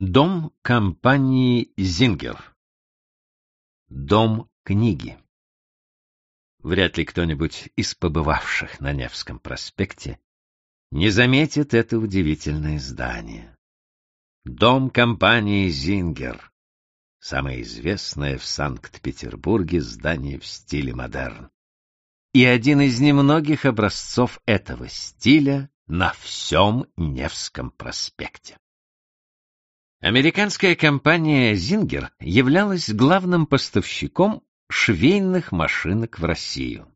Дом компании «Зингер». Дом книги. Вряд ли кто-нибудь из побывавших на Невском проспекте не заметит это удивительное здание. Дом компании «Зингер» — самое известное в Санкт-Петербурге здание в стиле модерн. И один из немногих образцов этого стиля на всем Невском проспекте. Американская компания «Зингер» являлась главным поставщиком швейных машинок в Россию.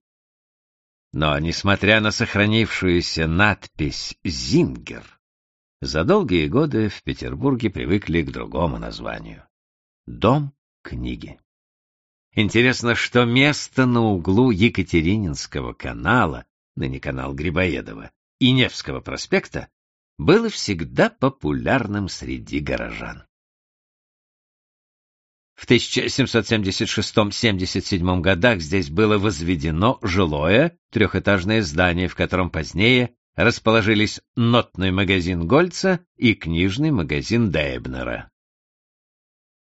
Но, несмотря на сохранившуюся надпись «Зингер», за долгие годы в Петербурге привыкли к другому названию — «Дом книги». Интересно, что место на углу Екатерининского канала, ныне канал Грибоедова, и Невского проспекта было всегда популярным среди горожан. В 1776-77 годах здесь было возведено жилое трехэтажное здание, в котором позднее расположились нотный магазин Гольца и книжный магазин Дейбнера.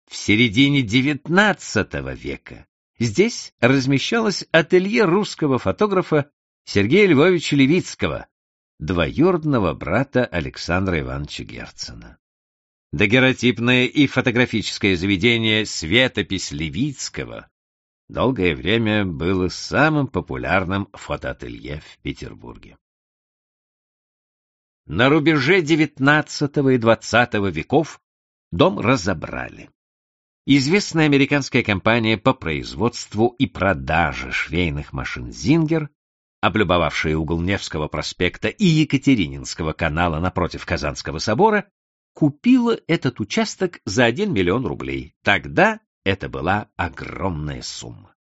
В середине XIX века здесь размещалось ателье русского фотографа Сергея Львовича Левицкого, двоюродного брата Александра Ивановича Герцена. Дагеротипное и фотографическое заведение «Светопись Левицкого» долгое время было самым популярным фотоателье в Петербурге. На рубеже XIX и XX веков дом разобрали. Известная американская компания по производству и продаже швейных машин «Зингер» облюбовавшая угол Невского проспекта и Екатерининского канала напротив Казанского собора, купила этот участок за 1 миллион рублей. Тогда это была огромная сумма.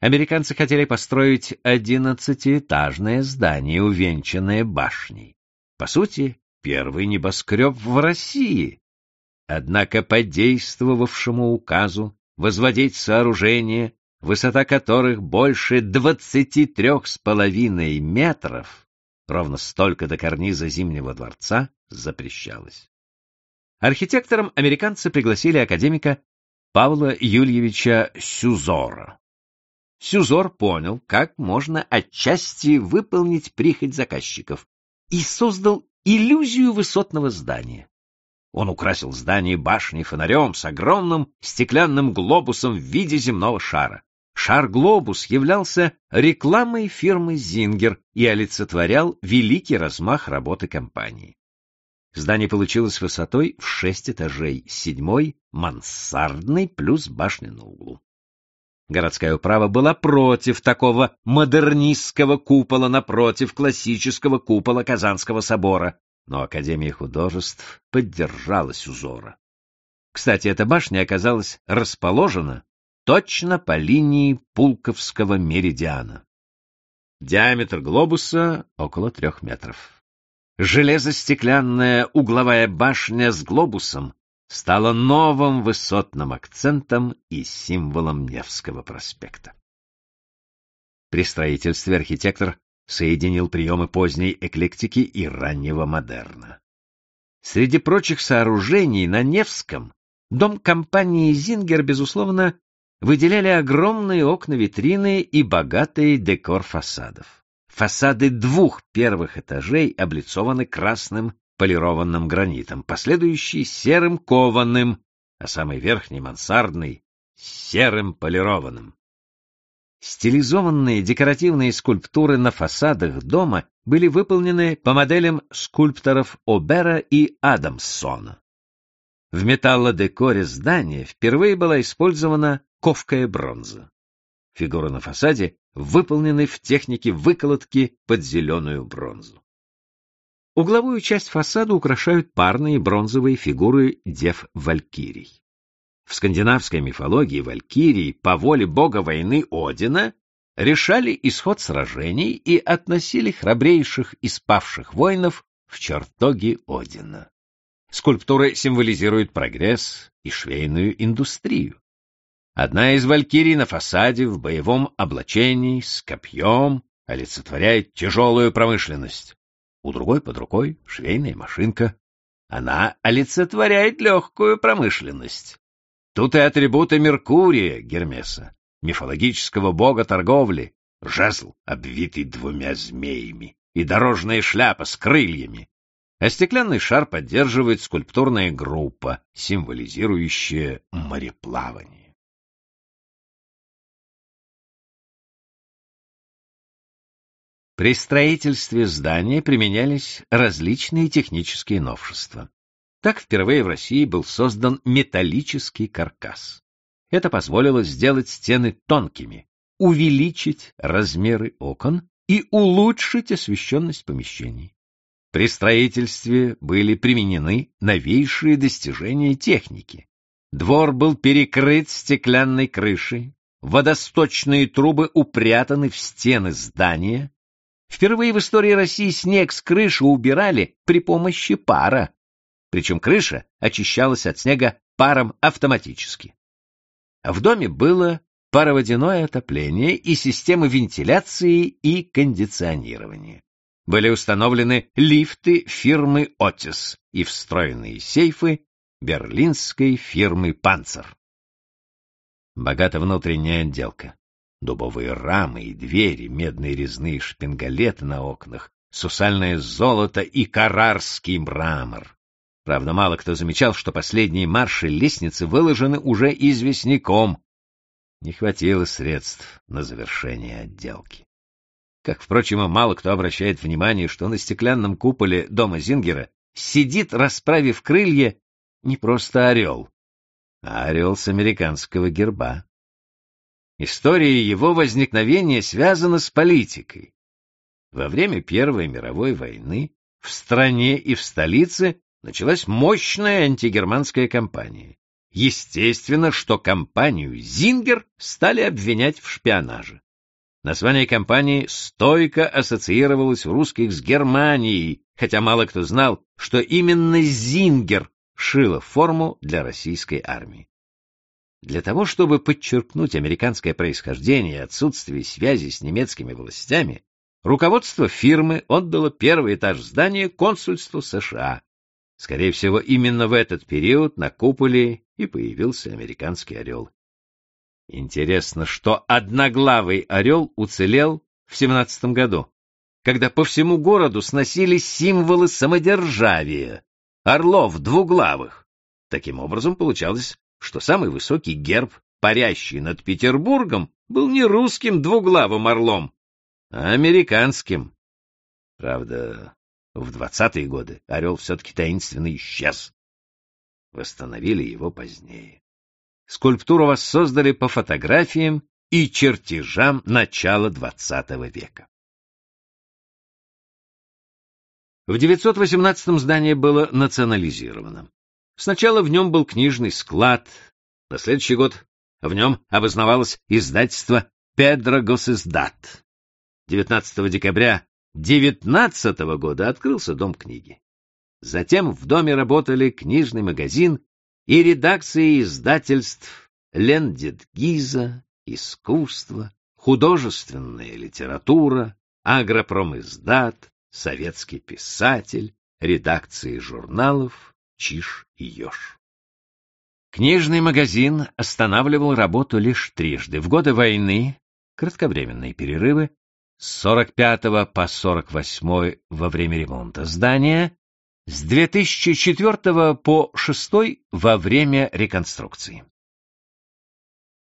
Американцы хотели построить одиннадцатиэтажное здание, увенчанное башней. По сути, первый небоскреб в России. Однако по действовавшему указу возводить сооружение высота которых больше двадцати трех с половиной метров, ровно столько до карниза Зимнего дворца, запрещалось. Архитектором американцы пригласили академика Павла Юльевича Сюзора. Сюзор понял, как можно отчасти выполнить прихоть заказчиков и создал иллюзию высотного здания. Он украсил здание башней фонарем с огромным стеклянным глобусом в виде земного шара. Шар-глобус являлся рекламой фирмы «Зингер» и олицетворял великий размах работы компании. Здание получилось высотой в шесть этажей, седьмой — мансардный плюс башня на углу. Городская управа была против такого модернистского купола напротив классического купола Казанского собора, но Академия художеств поддержалась узора. Кстати, эта башня оказалась расположена точно по линии Пулковского меридиана. Диаметр глобуса около трех метров. Железостеклянная угловая башня с глобусом стала новым высотным акцентом и символом Невского проспекта. При строительстве архитектор соединил приемы поздней эклектики и раннего модерна. Среди прочих сооружений на Невском дом компании «Зингер», безусловно, выделяли огромные окна-витрины и богатый декор фасадов. Фасады двух первых этажей облицованы красным полированным гранитом, последующий серым кованым, а самый верхний мансардный — серым полированным. Стилизованные декоративные скульптуры на фасадах дома были выполнены по моделям скульпторов Обера и Адамсона. В металлодекоре здания впервые была использована ковкая бронза. Фигуры на фасаде выполнены в технике выколотки под зеленую бронзу. Угловую часть фасада украшают парные бронзовые фигуры дев-валькирий. В скандинавской мифологии валькирии по воле бога войны Одина решали исход сражений и относили храбрейших и спавших воинов в чертоги Одина. Скульптуры символизируют прогресс и швейную индустрию. Одна из валькирий на фасаде в боевом облачении с копьем олицетворяет тяжелую промышленность. У другой под рукой швейная машинка. Она олицетворяет легкую промышленность. Тут и атрибуты Меркурия, Гермеса, мифологического бога торговли, жезл, обвитый двумя змеями, и дорожная шляпа с крыльями. А стеклянный шар поддерживает скульптурная группа, символизирующая мореплавание. При строительстве здания применялись различные технические новшества. Так впервые в России был создан металлический каркас. Это позволило сделать стены тонкими, увеличить размеры окон и улучшить освещенность помещений. При строительстве были применены новейшие достижения техники. Двор был перекрыт стеклянной крышей, водосточные трубы упрятаны в стены здания. Впервые в истории России снег с крыши убирали при помощи пара, причем крыша очищалась от снега паром автоматически. В доме было пароводяное отопление и системы вентиляции и кондиционирования. Были установлены лифты фирмы «Отис» и встроенные сейфы берлинской фирмы «Панцер». Богата внутренняя отделка. Дубовые рамы и двери, медные резные шпингалеты на окнах, сусальное золото и карарский мрамор. Правда, мало кто замечал, что последние марши лестницы выложены уже известняком, не хватило средств на завершение отделки. Как, впрочем, и мало кто обращает внимание, что на стеклянном куполе дома Зингера сидит, расправив крылья, не просто орел, а орел с американского герба. История его возникновения связана с политикой. Во время Первой мировой войны в стране и в столице началась мощная антигерманская кампания. Естественно, что компанию «Зингер» стали обвинять в шпионаже. Название компании стойко ассоциировалось у русских с Германией, хотя мало кто знал, что именно «Зингер» шила форму для российской армии. Для того, чтобы подчеркнуть американское происхождение и отсутствие связи с немецкими властями, руководство фирмы отдало первый этаж здания консульству США. Скорее всего, именно в этот период на куполе и появился американский орел. Интересно, что одноглавый орел уцелел в семнадцатом году, когда по всему городу сносили символы самодержавия, орлов двуглавых. Таким образом, получалось, что самый высокий герб, парящий над Петербургом, был не русским двуглавым орлом, а американским. Правда, в двадцатые годы орел все-таки таинственно исчез восстановили его позднее. Скульптуру воссоздали по фотографиям и чертежам начала XX века. В 918 здание было национализировано. Сначала в нем был книжный склад, на следующий год в нем обосновалось издательство «Педро Госиздат». 19 декабря 19 года открылся Дом книги. Затем в доме работали книжный магазин и редакции издательств Лендит Гиза, Искусство, Художественная литература, Агропромиздат, Советский писатель, редакции журналов Чиж и Ёж. Книжный магазин останавливал работу лишь трижды. В годы войны, кратковременные перерывы, с 45 по 48 во время ремонта здания с 2004 по 6 во время реконструкции.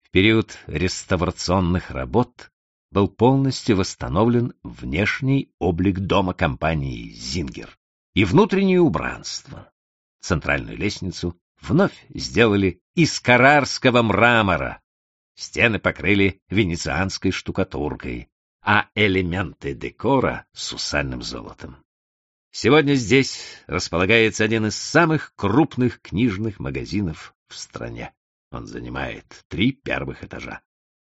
В период реставрационных работ был полностью восстановлен внешний облик дома компании «Зингер» и внутреннее убранство. Центральную лестницу вновь сделали из карарского мрамора, стены покрыли венецианской штукатуркой, а элементы декора — сусальным золотом. Сегодня здесь располагается один из самых крупных книжных магазинов в стране. Он занимает три первых этажа.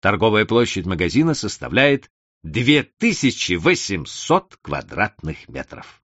Торговая площадь магазина составляет 2800 квадратных метров.